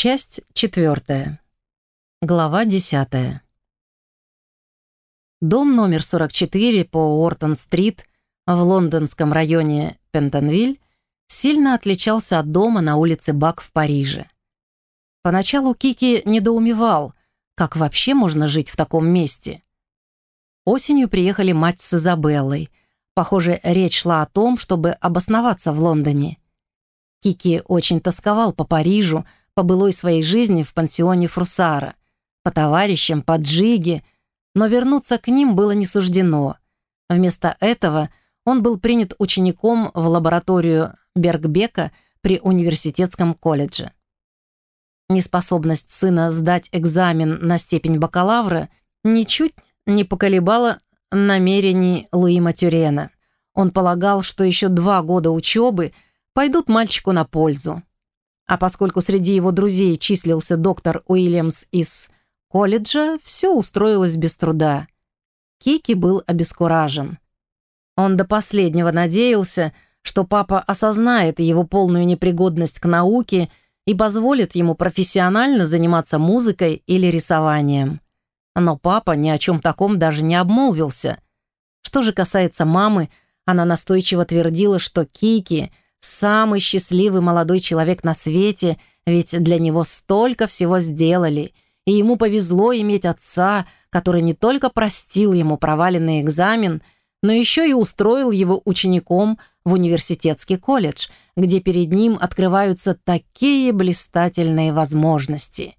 Часть четвертая. Глава десятая. Дом номер 44 по Уортон-стрит в лондонском районе Пентонвиль сильно отличался от дома на улице Бак в Париже. Поначалу Кики недоумевал, как вообще можно жить в таком месте. Осенью приехали мать с Изабеллой. Похоже, речь шла о том, чтобы обосноваться в Лондоне. Кики очень тосковал по Парижу, по былой своей жизни в пансионе Фрусара, по товарищам, по Джиге, но вернуться к ним было не суждено. Вместо этого он был принят учеником в лабораторию Бергбека при университетском колледже. Неспособность сына сдать экзамен на степень бакалавра ничуть не поколебала намерений Луи Матюрена. Он полагал, что еще два года учебы пойдут мальчику на пользу. А поскольку среди его друзей числился доктор Уильямс из колледжа, все устроилось без труда. Кики был обескуражен. Он до последнего надеялся, что папа осознает его полную непригодность к науке и позволит ему профессионально заниматься музыкой или рисованием. Но папа ни о чем таком даже не обмолвился. Что же касается мамы, она настойчиво твердила, что Кики — Самый счастливый молодой человек на свете, ведь для него столько всего сделали, и ему повезло иметь отца, который не только простил ему проваленный экзамен, но еще и устроил его учеником в университетский колледж, где перед ним открываются такие блистательные возможности.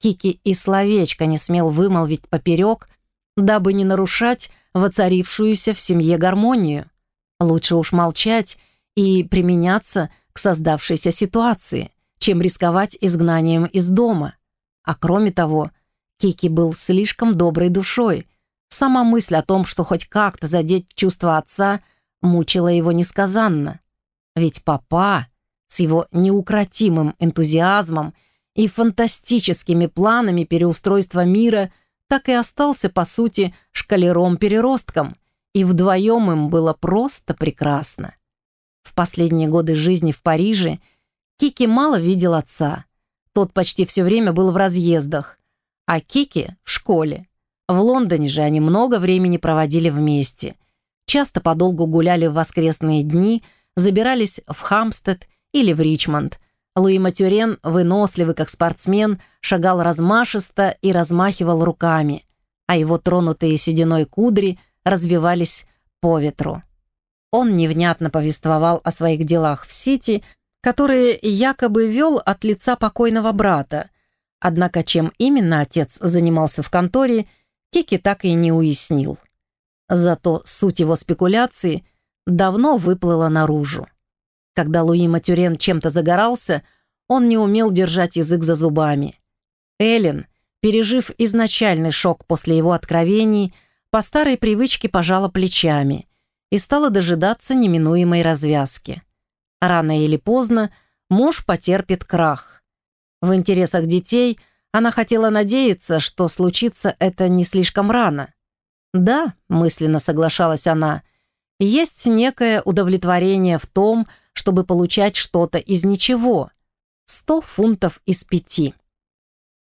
Кики и словечко не смел вымолвить поперек, дабы не нарушать воцарившуюся в семье гармонию. Лучше уж молчать и применяться к создавшейся ситуации, чем рисковать изгнанием из дома. А кроме того, Кики был слишком доброй душой. Сама мысль о том, что хоть как-то задеть чувства отца, мучила его несказанно. Ведь папа с его неукротимым энтузиазмом и фантастическими планами переустройства мира так и остался, по сути, шкалером-переростком, и вдвоем им было просто прекрасно. В последние годы жизни в Париже Кики мало видел отца. Тот почти все время был в разъездах, а Кики — в школе. В Лондоне же они много времени проводили вместе. Часто подолгу гуляли в воскресные дни, забирались в Хамстед или в Ричмонд. Луи Матюрен, выносливый как спортсмен, шагал размашисто и размахивал руками, а его тронутые сединой кудри развивались по ветру. Он невнятно повествовал о своих делах в Сити, которые якобы вел от лица покойного брата. Однако чем именно отец занимался в конторе, Кики так и не уяснил. Зато суть его спекуляции давно выплыла наружу. Когда Луи Матюрен чем-то загорался, он не умел держать язык за зубами. Эллен, пережив изначальный шок после его откровений, по старой привычке пожала плечами – и стала дожидаться неминуемой развязки. Рано или поздно муж потерпит крах. В интересах детей она хотела надеяться, что случится это не слишком рано. «Да», — мысленно соглашалась она, — «есть некое удовлетворение в том, чтобы получать что-то из ничего. Сто фунтов из пяти».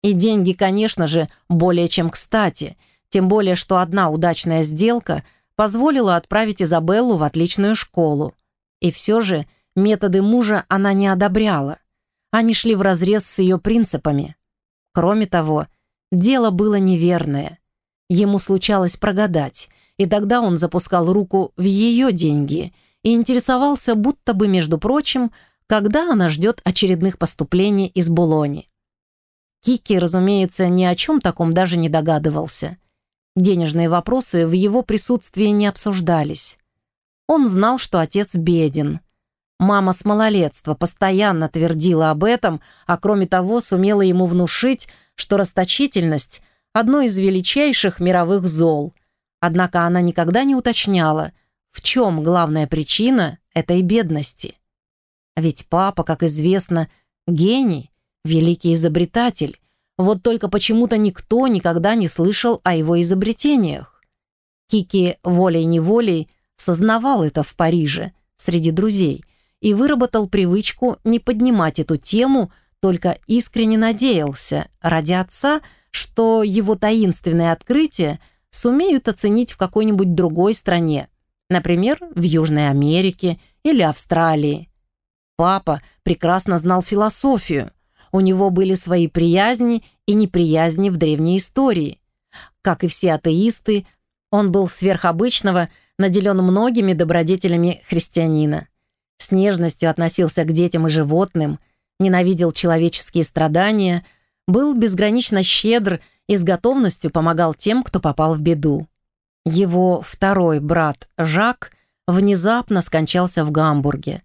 И деньги, конечно же, более чем кстати, тем более, что одна удачная сделка — позволила отправить Изабеллу в отличную школу. И все же методы мужа она не одобряла. Они шли вразрез с ее принципами. Кроме того, дело было неверное. Ему случалось прогадать, и тогда он запускал руку в ее деньги и интересовался, будто бы, между прочим, когда она ждет очередных поступлений из Булони. Кики, разумеется, ни о чем таком даже не догадывался. Денежные вопросы в его присутствии не обсуждались. Он знал, что отец беден. Мама с малолетства постоянно твердила об этом, а кроме того сумела ему внушить, что расточительность – одно из величайших мировых зол. Однако она никогда не уточняла, в чем главная причина этой бедности. Ведь папа, как известно, гений, великий изобретатель, вот только почему-то никто никогда не слышал о его изобретениях. Кики волей-неволей сознавал это в Париже, среди друзей, и выработал привычку не поднимать эту тему только искренне надеялся ради отца, что его таинственные открытия сумеют оценить в какой-нибудь другой стране, например, в Южной Америке или Австралии. Папа прекрасно знал философию, у него были свои приязни и неприязни в древней истории. Как и все атеисты, он был сверхобычного, наделен многими добродетелями христианина. С нежностью относился к детям и животным, ненавидел человеческие страдания, был безгранично щедр и с готовностью помогал тем, кто попал в беду. Его второй брат Жак внезапно скончался в Гамбурге.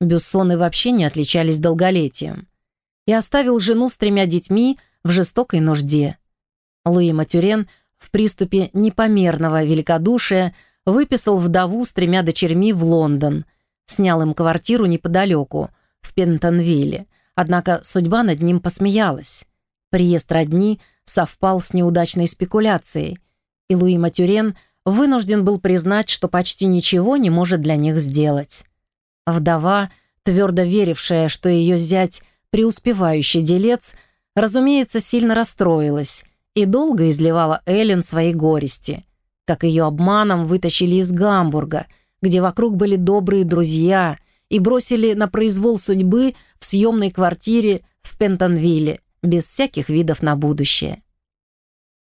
Бюссоны вообще не отличались долголетием и оставил жену с тремя детьми в жестокой нужде. Луи Матюрен в приступе непомерного великодушия выписал вдову с тремя дочерьми в Лондон, снял им квартиру неподалеку, в Пентонвилле, однако судьба над ним посмеялась. Приезд родни совпал с неудачной спекуляцией, и Луи Матюрен вынужден был признать, что почти ничего не может для них сделать. Вдова, твердо верившая, что ее зять преуспевающий делец, разумеется, сильно расстроилась и долго изливала Эллен свои горести, как ее обманом вытащили из Гамбурга, где вокруг были добрые друзья, и бросили на произвол судьбы в съемной квартире в Пентонвилле, без всяких видов на будущее.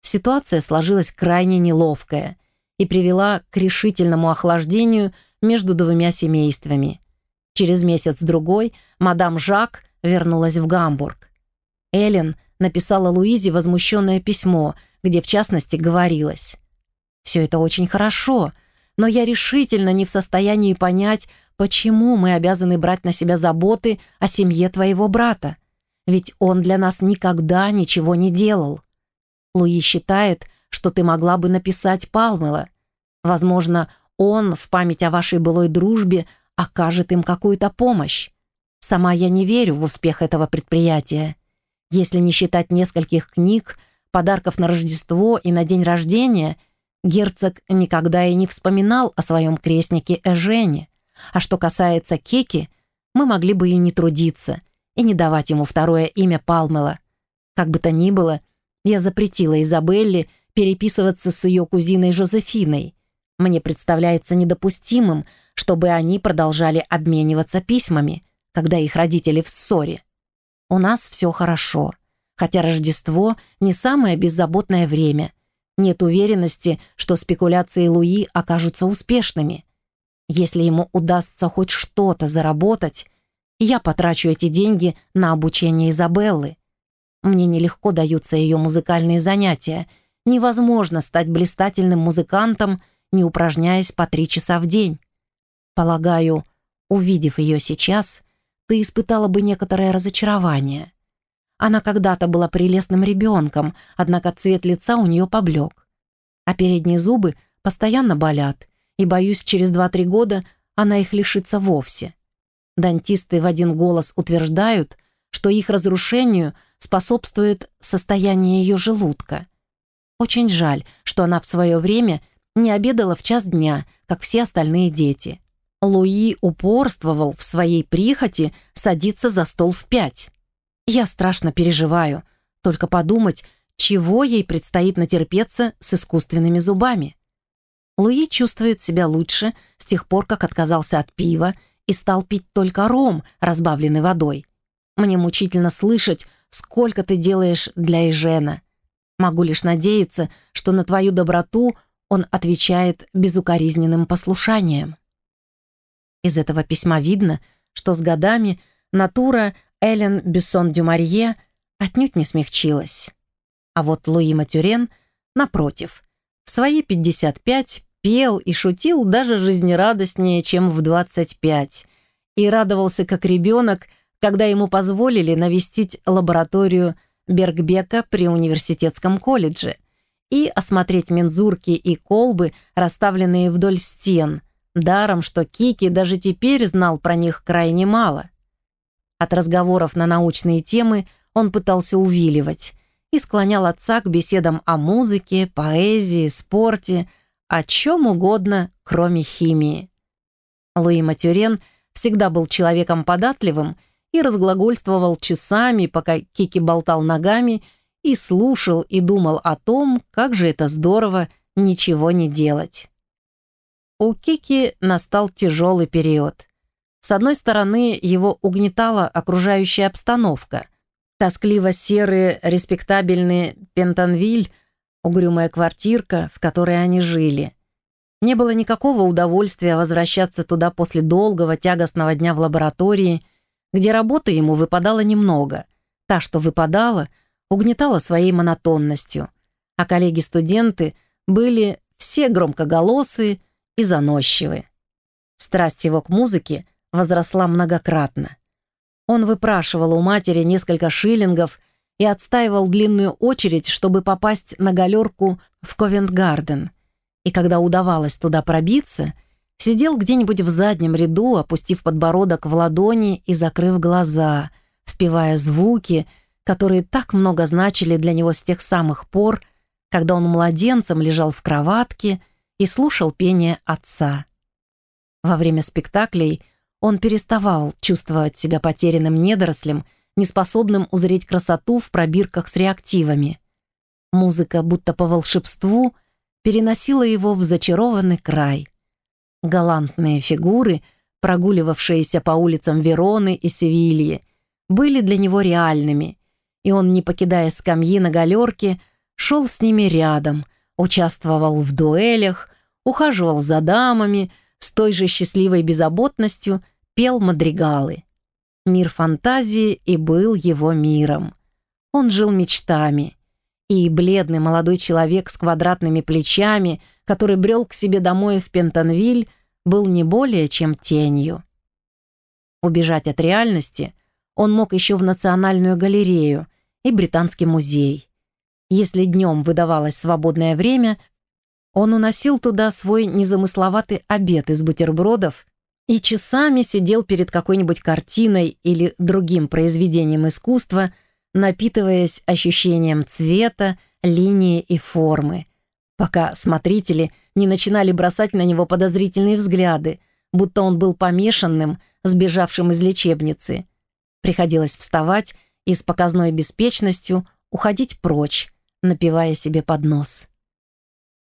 Ситуация сложилась крайне неловкая и привела к решительному охлаждению между двумя семействами. Через месяц-другой мадам Жак вернулась в Гамбург. Эллен написала Луизе возмущенное письмо, где в частности говорилось «Все это очень хорошо, но я решительно не в состоянии понять, почему мы обязаны брать на себя заботы о семье твоего брата, ведь он для нас никогда ничего не делал. Луи считает, что ты могла бы написать Палмела. Возможно, он в память о вашей былой дружбе окажет им какую-то помощь. Сама я не верю в успех этого предприятия. Если не считать нескольких книг, подарков на Рождество и на день рождения, герцог никогда и не вспоминал о своем крестнике Эжене. А что касается Кеки, мы могли бы и не трудиться, и не давать ему второе имя Палмела. Как бы то ни было, я запретила Изабелле переписываться с ее кузиной Жозефиной. Мне представляется недопустимым, чтобы они продолжали обмениваться письмами – когда их родители в ссоре. У нас все хорошо, хотя Рождество не самое беззаботное время. Нет уверенности, что спекуляции Луи окажутся успешными. Если ему удастся хоть что-то заработать, я потрачу эти деньги на обучение Изабеллы. Мне нелегко даются ее музыкальные занятия. Невозможно стать блистательным музыкантом, не упражняясь по три часа в день. Полагаю, увидев ее сейчас, ты испытала бы некоторое разочарование. Она когда-то была прелестным ребенком, однако цвет лица у нее поблек. А передние зубы постоянно болят, и, боюсь, через 2-3 года она их лишится вовсе. Дантисты в один голос утверждают, что их разрушению способствует состояние ее желудка. Очень жаль, что она в свое время не обедала в час дня, как все остальные дети. Луи упорствовал в своей прихоти садиться за стол в пять. Я страшно переживаю. Только подумать, чего ей предстоит натерпеться с искусственными зубами. Луи чувствует себя лучше с тех пор, как отказался от пива и стал пить только ром, разбавленный водой. Мне мучительно слышать, сколько ты делаешь для Эжена. Могу лишь надеяться, что на твою доброту он отвечает безукоризненным послушанием. Из этого письма видно, что с годами натура Эллен Бюссон-Дюмарье отнюдь не смягчилась. А вот Луи Матюрен, напротив, в свои 55 пел и шутил даже жизнерадостнее, чем в 25, и радовался как ребенок, когда ему позволили навестить лабораторию Бергбека при университетском колледже и осмотреть мензурки и колбы, расставленные вдоль стен – Даром, что Кики даже теперь знал про них крайне мало. От разговоров на научные темы он пытался увиливать и склонял отца к беседам о музыке, поэзии, спорте, о чем угодно, кроме химии. Луи Матюрен всегда был человеком податливым и разглагольствовал часами, пока Кики болтал ногами и слушал и думал о том, как же это здорово ничего не делать. У Кики настал тяжелый период. С одной стороны, его угнетала окружающая обстановка. Тоскливо-серый, респектабельный Пентонвиль, угрюмая квартирка, в которой они жили. Не было никакого удовольствия возвращаться туда после долгого тягостного дня в лаборатории, где работы ему выпадало немного. Та, что выпадала, угнетала своей монотонностью. А коллеги-студенты были все громкоголосые и заносчивые. Страсть его к музыке возросла многократно. Он выпрашивал у матери несколько шиллингов и отстаивал длинную очередь, чтобы попасть на галерку в Ковент-Гарден. И когда удавалось туда пробиться, сидел где-нибудь в заднем ряду, опустив подбородок в ладони и закрыв глаза, впивая звуки, которые так много значили для него с тех самых пор, когда он младенцем лежал в кроватке и слушал пение отца. Во время спектаклей – он переставал чувствовать себя потерянным недорослем, неспособным узреть красоту в пробирках с реактивами. Музыка, будто по волшебству, переносила его в зачарованный край. Галантные фигуры, прогуливавшиеся по улицам Вероны и Севильи, были для него реальными, и он, не покидая скамьи на галерке, шел с ними рядом, участвовал в дуэлях, ухаживал за дамами с той же счастливой беззаботностью, пел мадригалы. Мир фантазии и был его миром. Он жил мечтами. И бледный молодой человек с квадратными плечами, который брел к себе домой в Пентонвиль, был не более чем тенью. Убежать от реальности он мог еще в Национальную галерею и Британский музей. Если днем выдавалось свободное время, он уносил туда свой незамысловатый обед из бутербродов и часами сидел перед какой-нибудь картиной или другим произведением искусства, напитываясь ощущением цвета, линии и формы, пока смотрители не начинали бросать на него подозрительные взгляды, будто он был помешанным, сбежавшим из лечебницы. Приходилось вставать и с показной беспечностью уходить прочь, напивая себе под нос.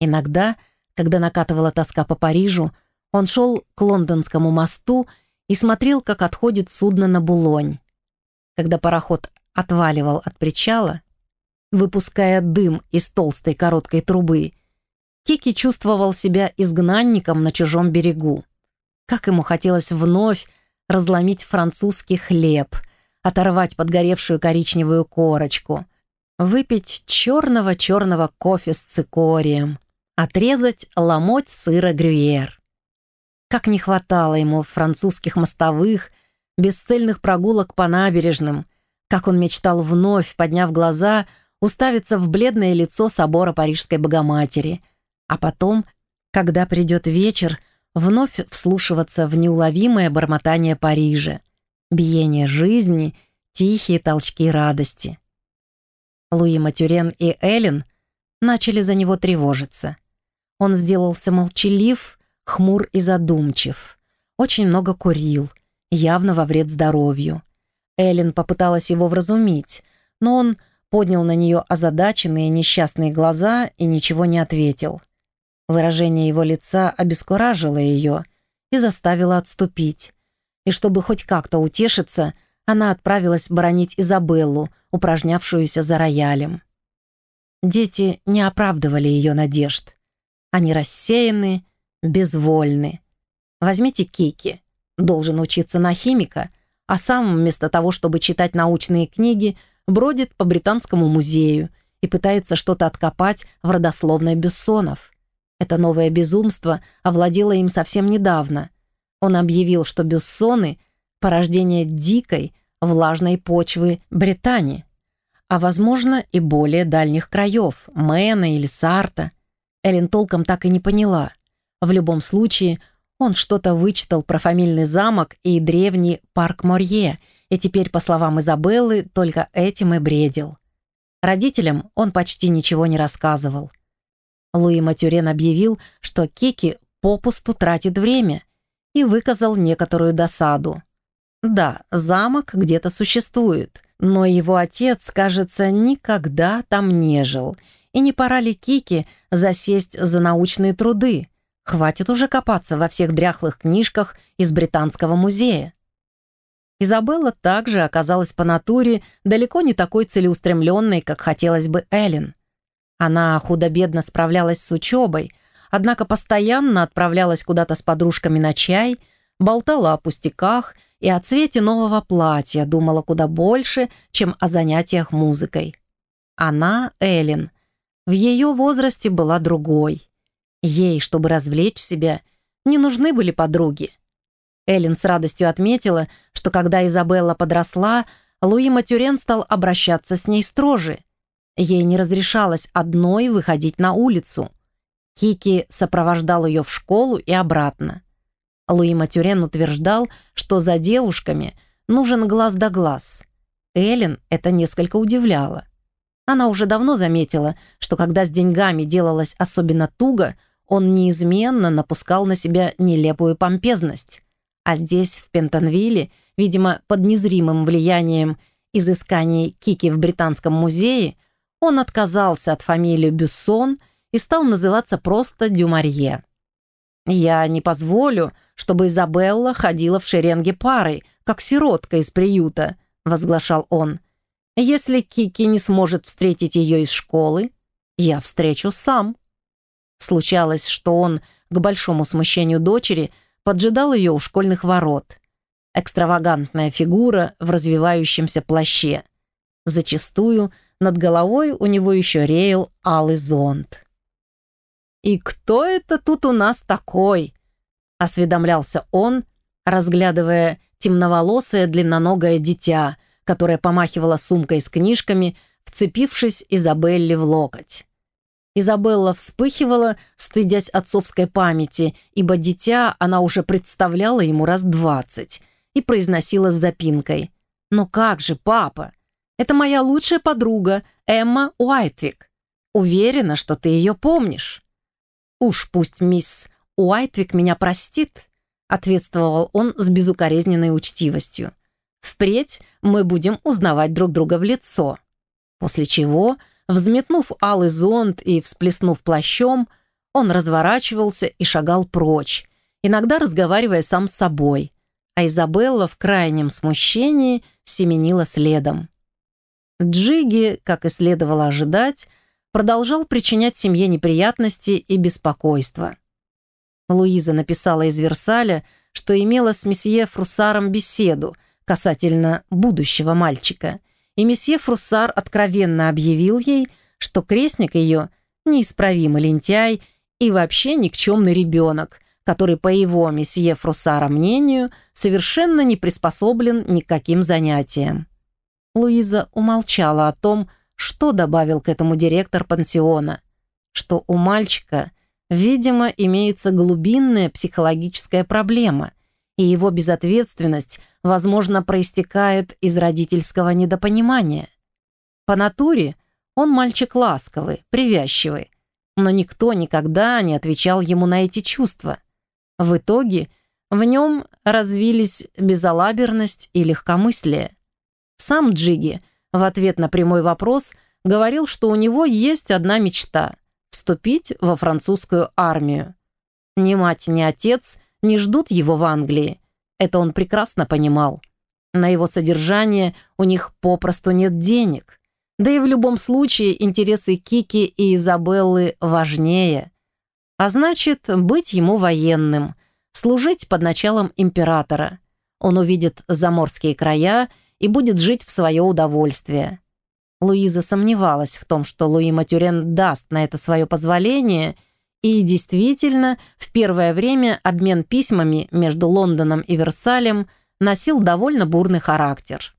Иногда, когда накатывала тоска по Парижу, он шел к лондонскому мосту и смотрел, как отходит судно на Булонь. Когда пароход отваливал от причала, выпуская дым из толстой короткой трубы, Кики чувствовал себя изгнанником на чужом берегу. Как ему хотелось вновь разломить французский хлеб, оторвать подгоревшую коричневую корочку, выпить черного-черного кофе с цикорием, отрезать ломоть сыра грюйер. Как не хватало ему французских мостовых, бесцельных прогулок по набережным, как он мечтал вновь, подняв глаза, уставиться в бледное лицо собора Парижской Богоматери, а потом, когда придет вечер, вновь вслушиваться в неуловимое бормотание Парижа, биение жизни, тихие толчки радости. Луи Матюрен и Эллен начали за него тревожиться. Он сделался молчалив, хмур и задумчив. Очень много курил, явно во вред здоровью. Эллен попыталась его вразумить, но он поднял на нее озадаченные несчастные глаза и ничего не ответил. Выражение его лица обескуражило ее и заставило отступить. И чтобы хоть как-то утешиться, она отправилась бронить Изабеллу, упражнявшуюся за роялем. Дети не оправдывали ее надежд. Они рассеяны безвольны. Возьмите Кики, должен учиться на химика, а сам вместо того, чтобы читать научные книги, бродит по Британскому музею и пытается что-то откопать в родословной Бюссонов. Это новое безумство овладело им совсем недавно. Он объявил, что Бюссоны – порождение дикой, влажной почвы Британии, а, возможно, и более дальних краев – Мэна или Сарта. Эллен толком так и не поняла – в любом случае, он что-то вычитал про фамильный замок и древний парк Морье, и теперь, по словам Изабеллы, только этим и бредил. Родителям он почти ничего не рассказывал. Луи Матюрен объявил, что Кики попусту тратит время и выказал некоторую досаду. Да, замок где-то существует, но его отец, кажется, никогда там не жил. И не пора ли Кики засесть за научные труды? Хватит уже копаться во всех дряхлых книжках из Британского музея. Изабелла также оказалась по натуре далеко не такой целеустремленной, как хотелось бы Эллен. Она худо-бедно справлялась с учебой, однако постоянно отправлялась куда-то с подружками на чай, болтала о пустяках и о цвете нового платья, думала куда больше, чем о занятиях музыкой. Она, Эллен, в ее возрасте была другой. Ей, чтобы развлечь себя, не нужны были подруги. Эллен с радостью отметила, что когда Изабелла подросла, Луи Матюрен стал обращаться с ней строже. Ей не разрешалось одной выходить на улицу. Кики сопровождал ее в школу и обратно. Луи Матюрен утверждал, что за девушками нужен глаз да глаз. Эллен это несколько удивляло. Она уже давно заметила, что когда с деньгами делалось особенно туго, он неизменно напускал на себя нелепую помпезность. А здесь, в Пентонвилле, видимо, под незримым влиянием изысканий Кики в Британском музее, он отказался от фамилии Бюссон и стал называться просто Дюмарье. «Я не позволю, чтобы Изабелла ходила в шеренге парой, как сиротка из приюта», — возглашал он. «Если Кики не сможет встретить ее из школы, я встречу сам». Случалось, что он, к большому смущению дочери, поджидал ее у школьных ворот. Экстравагантная фигура в развивающемся плаще. Зачастую над головой у него еще реял алый зонт. «И кто это тут у нас такой?» — осведомлялся он, разглядывая темноволосое длинноногое дитя, которое помахивало сумкой с книжками, вцепившись Изабелле в локоть. Изабелла вспыхивала, стыдясь отцовской памяти, ибо дитя она уже представляла ему раз двадцать и произносила с запинкой. «Но как же, папа? Это моя лучшая подруга, Эмма Уайтвик. Уверена, что ты ее помнишь». «Уж пусть мисс Уайтвик меня простит», ответствовал он с безукоризненной учтивостью. «Впредь мы будем узнавать друг друга в лицо». После чего Взметнув алый зонт и всплеснув плащом, он разворачивался и шагал прочь, иногда разговаривая сам с собой, а Изабелла в крайнем смущении семенила следом. Джиги, как и следовало ожидать, продолжал причинять семье неприятности и беспокойство. Луиза написала из Версаля, что имела с месье Фруссаром беседу касательно будущего мальчика – и месье Фруссар откровенно объявил ей, что крестник ее – неисправимый лентяй и вообще никчемный ребенок, который, по его месье Фруссара мнению, совершенно не приспособлен ни к занятиям. Луиза умолчала о том, что добавил к этому директор пансиона, что у мальчика, видимо, имеется глубинная психологическая проблема, и его безответственность – возможно, проистекает из родительского недопонимания. По натуре он мальчик ласковый, привязчивый, но никто никогда не отвечал ему на эти чувства. В итоге в нем развились безалаберность и легкомыслие. Сам Джиги в ответ на прямой вопрос говорил, что у него есть одна мечта – вступить во французскую армию. Ни мать, ни отец не ждут его в Англии, это он прекрасно понимал. На его содержание у них попросту нет денег. Да и в любом случае интересы Кики и Изабеллы важнее. А значит, быть ему военным, служить под началом императора. Он увидит заморские края и будет жить в свое удовольствие. Луиза сомневалась в том, что Луи Матюрен даст на это свое позволение – и действительно, в первое время обмен письмами между Лондоном и Версалем носил довольно бурный характер.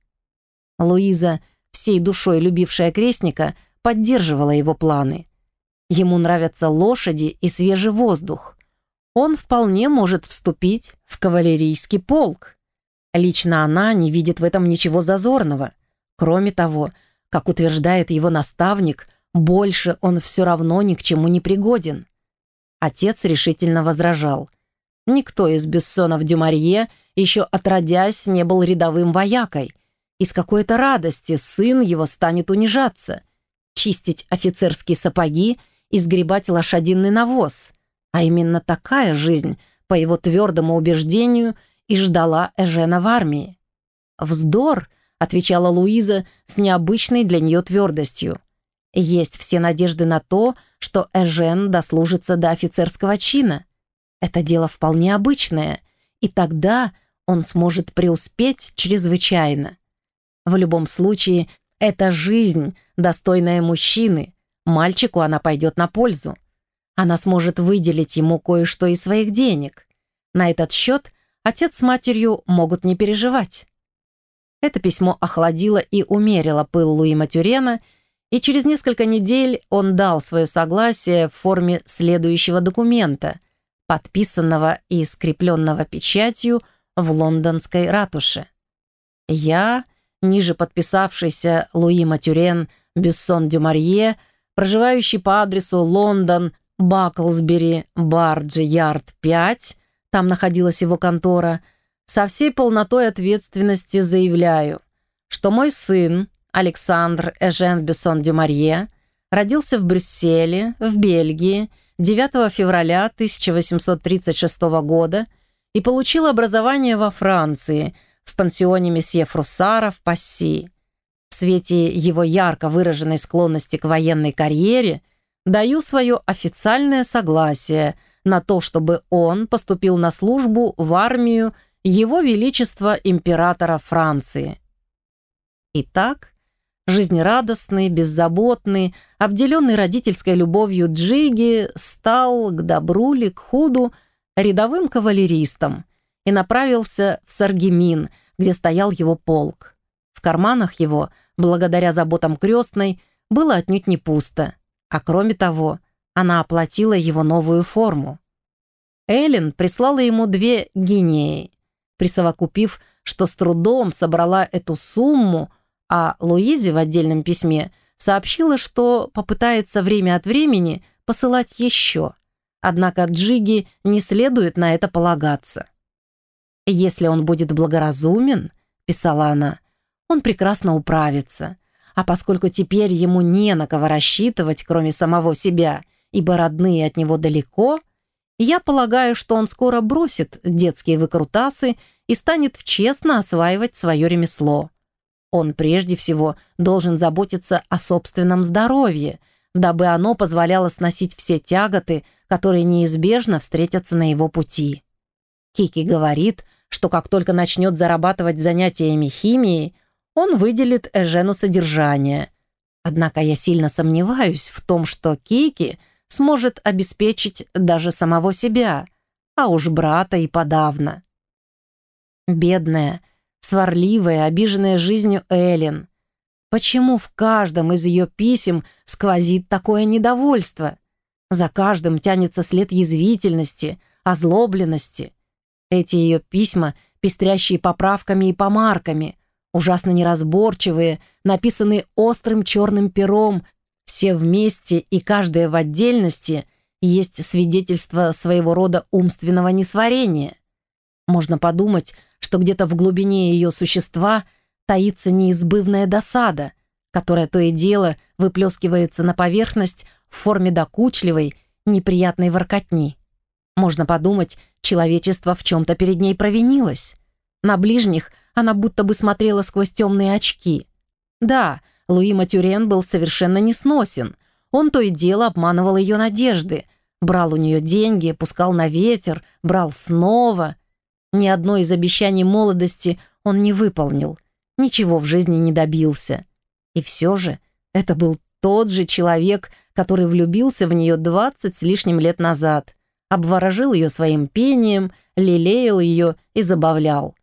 Луиза, всей душой любившая крестника, поддерживала его планы. Ему нравятся лошади и свежий воздух. Он вполне может вступить в кавалерийский полк. Лично она не видит в этом ничего зазорного. Кроме того, как утверждает его наставник, больше он все равно ни к чему не пригоден. Отец решительно возражал. Никто из Бессонов Дюмарье еще отродясь не был рядовым воякой. И с какой-то радости сын его станет унижаться, чистить офицерские сапоги и сгребать лошадиный навоз. А именно такая жизнь, по его твердому убеждению, и ждала Эжена в армии. «Вздор», — отвечала Луиза с необычной для нее твердостью. «Есть все надежды на то, что Эжен дослужится до офицерского чина. Это дело вполне обычное, и тогда он сможет преуспеть чрезвычайно. В любом случае, это жизнь, достойная мужчины. Мальчику она пойдет на пользу. Она сможет выделить ему кое-что из своих денег. На этот счет отец с матерью могут не переживать. Это письмо охладило и умерило пыл Луи Матюрена, и через несколько недель он дал свое согласие в форме следующего документа, подписанного и скрепленного печатью в лондонской ратуше. Я, ниже подписавшийся Луи Матюрен Бюссон Дюмарье, проживающий по адресу Лондон, Баклсбери, Барджи, Ярд, 5, там находилась его контора, со всей полнотой ответственности заявляю, что мой сын, Александр Эжен Бюссон Дюмарье, родился в Брюсселе, в Бельгии, 9 февраля 1836 года и получил образование во Франции, в пансионе месье Фруссара в Пасси. В свете его ярко выраженной склонности к военной карьере даю свое официальное согласие на то, чтобы он поступил на службу в армию Его Величества Императора Франции. Итак, Жизнерадостный, беззаботный, обделенный родительской любовью Джиги стал к добру ли, к худу, рядовым кавалеристом и направился в Саргемин, где стоял его полк. В карманах его, благодаря заботам крестной, было отнюдь не пусто, а кроме того, она оплатила его новую форму. Эллен прислала ему две гинеи, присовокупив, что с трудом собрала эту сумму – а Луизе в отдельном письме сообщила, что попытается время от времени посылать еще. Однако Джиги не следует на это полагаться. «Если он будет благоразумен», — писала она, — «он прекрасно управится. А поскольку теперь ему не на кого рассчитывать, кроме самого себя, ибо родные от него далеко, я полагаю, что он скоро бросит детские выкрутасы и станет честно осваивать свое ремесло. Он прежде всего должен заботиться о собственном здоровье, дабы оно позволяло сносить все тяготы, которые неизбежно встретятся на его пути. Кики говорит, что как только начнет зарабатывать занятиями химией, он выделит Эжену содержание. Однако я сильно сомневаюсь в том, что Кики сможет обеспечить даже самого себя, а уж брата и подавно. Бедная, сварливая, обиженная жизнью Эллен. Почему в каждом из ее писем сквозит такое недовольство? За каждым тянется след язвительности, озлобленности. Эти ее письма, пестрящие поправками и помарками, ужасно неразборчивые, написанные острым черным пером, все вместе и каждая в отдельности есть свидетельство своего рода умственного несварения. Можно подумать, что где-то в глубине ее существа таится неизбывная досада, которая то и дело выплескивается на поверхность в форме докучливой, неприятной воркотни. Можно подумать, человечество в чем-то перед ней провинилось. На ближних она будто бы смотрела сквозь темные очки. Да, Луи Матюрен был совершенно несносен. Он то и дело обманывал ее надежды, брал у нее деньги, пускал на ветер, брал снова — ни одно из обещаний молодости он не выполнил, ничего в жизни не добился. И все же это был тот же человек, который влюбился в нее двадцать с лишним лет назад, обворожил ее своим пением, лелеял ее и забавлял.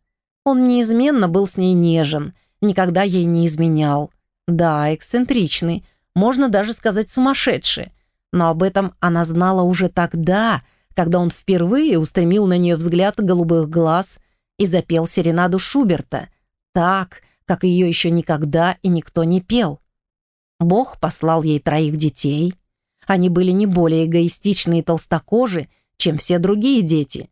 Он неизменно был с ней нежен, никогда ей не изменял. Да, эксцентричный, можно даже сказать сумасшедший, но об этом она знала уже тогда — когда он впервые устремил на нее взгляд голубых глаз и запел серенаду Шуберта, так, как ее еще никогда и никто не пел. Бог послал ей троих детей. Они были не более эгоистичны и толстокожи, чем все другие дети.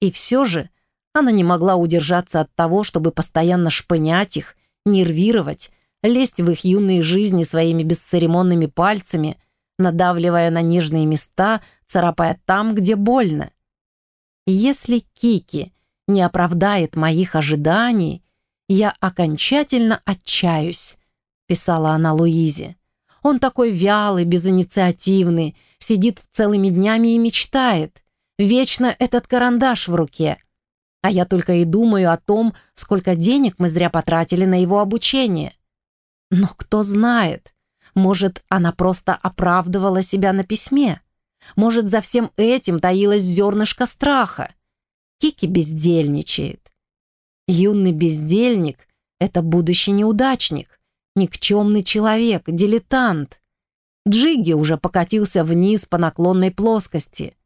И все же Она не могла удержаться от того, чтобы постоянно шпынять их, нервировать, лезть в их юные жизни своими бесцеремонными пальцами, надавливая на нежные места, царапая там, где больно. Если Кики не оправдает моих ожиданий, я окончательно отчаюсь, писала она Луизе. Он такой вялый, безинициативный, сидит целыми днями и мечтает. Вечно этот карандаш в руке. А я только и думаю о том, сколько денег мы зря потратили на его обучение. Но кто знает, может, она просто оправдывала себя на письме. Может, за всем этим таилось зернышко страха. Кики бездельничает. Юный бездельник — это будущий неудачник, никчемный человек, дилетант. Джиги уже покатился вниз по наклонной плоскости.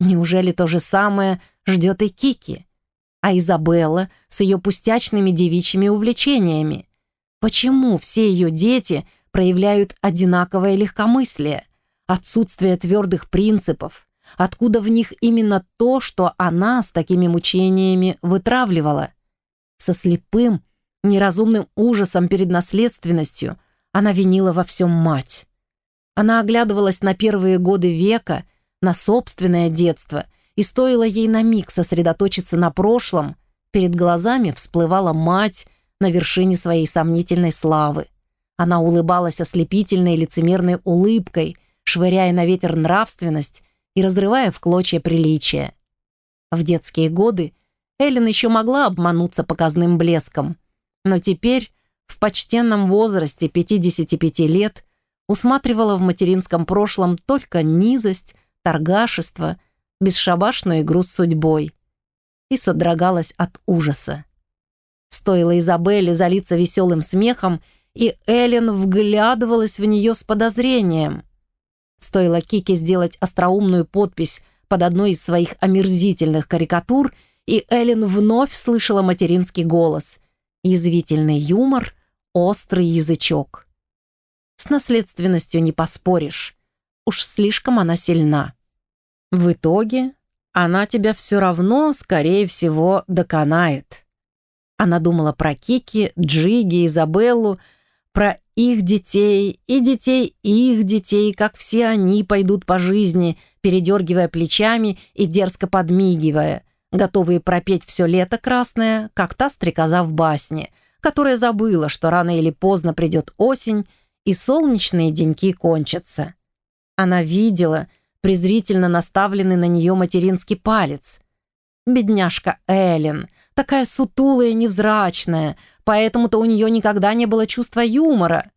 Неужели то же самое ждет и Кики? А Изабелла с ее пустячными девичьими увлечениями? Почему все ее дети проявляют одинаковое легкомыслие, отсутствие твердых принципов? Откуда в них именно то, что она с такими мучениями вытравливала? Со слепым, неразумным ужасом перед наследственностью она винила во всем мать. Она оглядывалась на первые годы века, на собственное детство, и стоило ей на миг сосредоточиться на прошлом, перед глазами всплывала мать на вершине своей сомнительной славы. Она улыбалась ослепительной лицемерной улыбкой, швыряя на ветер нравственность и разрывая в клочья приличия. В детские годы Эллен еще могла обмануться показным блеском, но теперь, в почтенном возрасте 55 лет, усматривала в материнском прошлом только низость, торгашество, бесшабашную игру с судьбой и содрогалась от ужаса. Стоило Изабелле залиться веселым смехом, и Эллен вглядывалась в нее с подозрением. Стоило Кике сделать остроумную подпись под одной из своих омерзительных карикатур — и Эллен вновь слышала материнский голос. Язвительный юмор, острый язычок. С наследственностью не поспоришь. Уж слишком она сильна. В итоге она тебя все равно, скорее всего, доконает. Она думала про Кики, Джиги, Изабеллу, про их детей и детей их детей, как все они пойдут по жизни, передергивая плечами и дерзко подмигивая — готовые пропеть все лето красное, как та стрекоза в басне, которая забыла, что рано или поздно придет осень, и солнечные деньки кончатся. Она видела презрительно наставленный на нее материнский палец. Бедняжка Эллен, такая сутулая невзрачная, поэтому-то у нее никогда не было чувства юмора.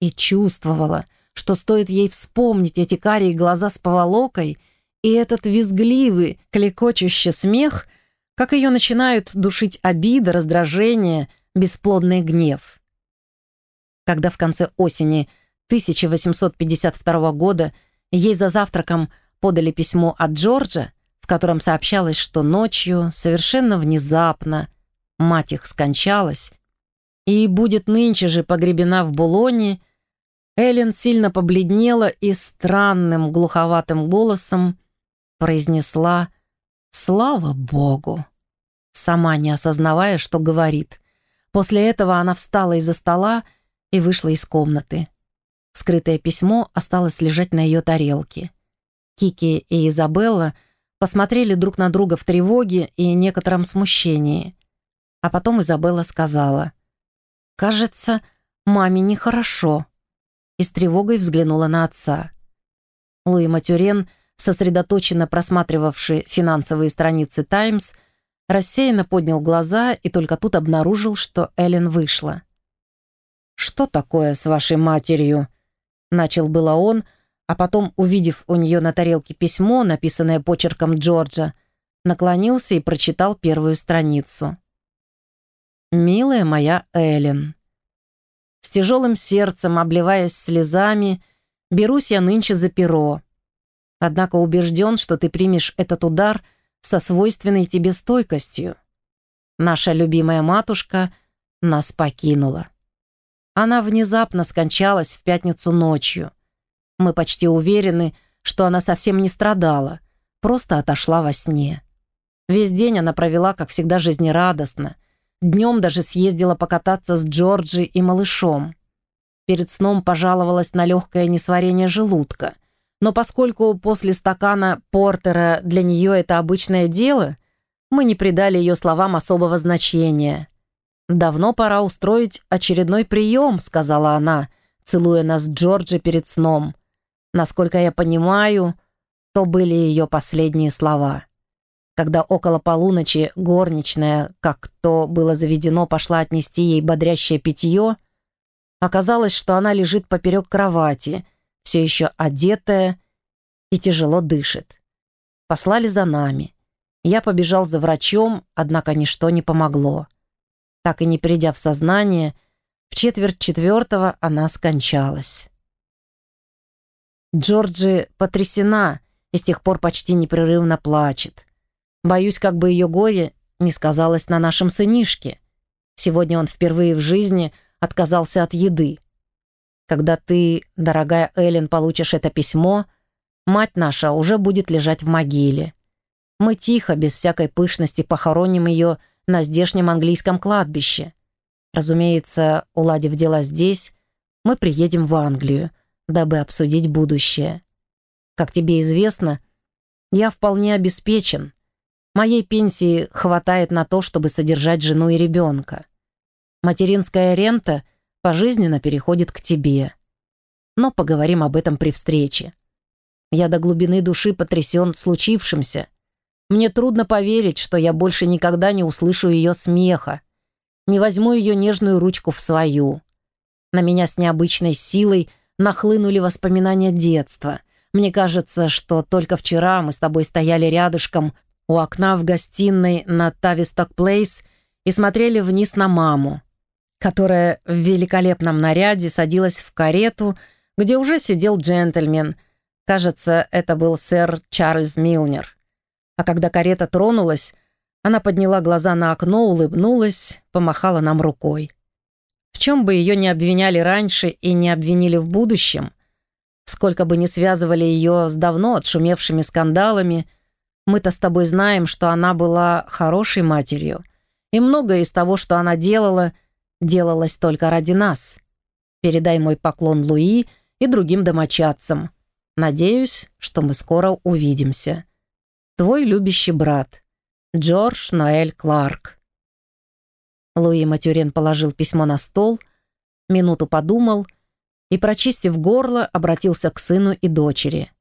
И чувствовала, что стоит ей вспомнить эти карие глаза с поволокой — и этот визгливый, клекочущий смех, как ее начинают душить обида, раздражение, бесплодный гнев. Когда в конце осени 1852 года ей за завтраком подали письмо от Джорджа, котором сообщалось, что ночью, совершенно внезапно, мать их скончалась, и будет нынче же погребена в Булоне, Эллен сильно побледнела и странным глуховатым голосом произнесла «Слава Богу!», сама не осознавая, что говорит. После этого она встала из-за стола и вышла из комнаты. Скрытое письмо осталось лежать на ее тарелке. Кики и Изабелла посмотрели друг на друга в тревоге и некотором смущении. А потом Изабелла сказала «Кажется, маме нехорошо», и с тревогой взглянула на отца. Луи Матюрен сосредоточенно просматривавший финансовые страницы «Таймс», рассеянно поднял глаза и только тут обнаружил, что Эллен вышла. «Что такое с вашей матерью?» Начал было он, а потом, увидев у нее на тарелке письмо, написанное почерком Джорджа, наклонился и прочитал первую страницу. «Милая моя Эллен, с тяжелым сердцем, обливаясь слезами, берусь я нынче за перо, Однако убежден, что ты примешь этот удар со свойственной тебе стойкостью. Наша любимая матушка нас покинула. Она внезапно скончалась в пятницу ночью. Мы почти уверены, что она совсем не страдала, просто отошла во сне. Весь день она провела, как всегда, жизнерадостно. Днем даже съездила покататься с Джорджи и малышом. Перед сном пожаловалась на легкое несварение желудка. Но поскольку после стакана портера для нее это обычное дело, мы не придали ее словам особого значения. «Давно пора устроить очередной прием», — сказала она, целуя нас Джорджи перед сном. Насколько я понимаю, то были ее последние слова. Когда около полуночи горничная, как то было заведено, пошла отнести ей бодрящее питье, оказалось, что она лежит поперек кровати, все еще одетая и тяжело дышит. Послали за нами. Я побежал за врачом, однако ничто не помогло. Так и не придя в сознание, в четверть четвертого она скончалась. Джорджи потрясена и с тех пор почти непрерывно плачет. Боюсь, как бы ее горе не сказалось на нашем сынишке. Сегодня он впервые в жизни отказался от еды. Когда ты, дорогая Эллен, получишь это письмо, мать наша уже будет лежать в могиле. Мы тихо, без всякой пышности, похороним ее на здешнем английском кладбище. Разумеется, уладив дела здесь, мы приедем в Англию, дабы обсудить будущее. Как тебе известно, я вполне обеспечен. Моей пенсии хватает на то, чтобы содержать жену и ребенка. Материнская рента пожизненно переходит к тебе. Но поговорим об этом при встрече. Я до глубины души потрясен случившимся. Мне трудно поверить, что я больше никогда не услышу ее смеха, не возьму ее нежную ручку в свою. На меня с необычной силой нахлынули воспоминания детства. Мне кажется, что только вчера мы с тобой стояли рядышком у окна в гостиной на Тависток Плейс и смотрели вниз на маму, которая в великолепном наряде садилась в карету, где уже сидел джентльмен. Кажется, это был сэр Чарльз Милнер. А когда карета тронулась, она подняла глаза на окно, улыбнулась, помахала нам рукой. В чем бы ее не обвиняли раньше и не обвинили в будущем, сколько бы ни связывали ее с давно отшумевшими скандалами, мы-то с тобой знаем, что она была хорошей матерью, и многое из того, что она делала, делалось только ради нас. Передай мой поклон Луи и другим домочадцам. Надеюсь, что мы скоро увидимся. Твой любящий брат, Джордж Ноэль Кларк. Луи Матюрен положил письмо на стол, минуту подумал и, прочистив горло, обратился к сыну и дочери.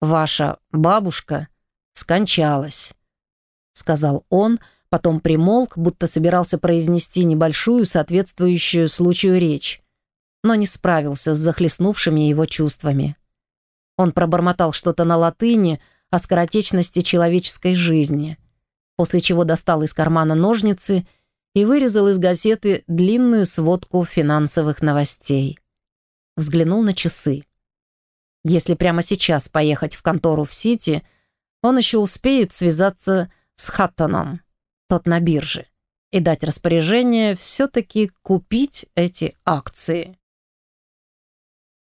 «Ваша бабушка скончалась», — сказал он, потом примолк, будто собирался произнести небольшую, соответствующую случаю речь, но не справился с захлестнувшими его чувствами. Он пробормотал что-то на латыни, о скоротечности человеческой жизни, после чего достал из кармана ножницы и вырезал из газеты длинную сводку финансовых новостей. Взглянул на часы. Если прямо сейчас поехать в контору в Сити, он еще успеет связаться с Хаттоном, тот на бирже, и дать распоряжение все-таки купить эти акции.